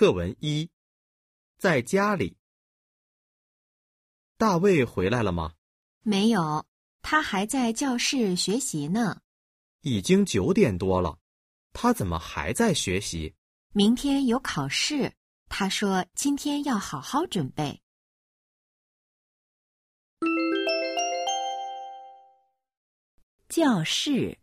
课文一在家里。大卫回来了吗？没有他还在教室学习呢。已经九点多了他怎么还在学习？明天有考试他说今天要好好准备。教室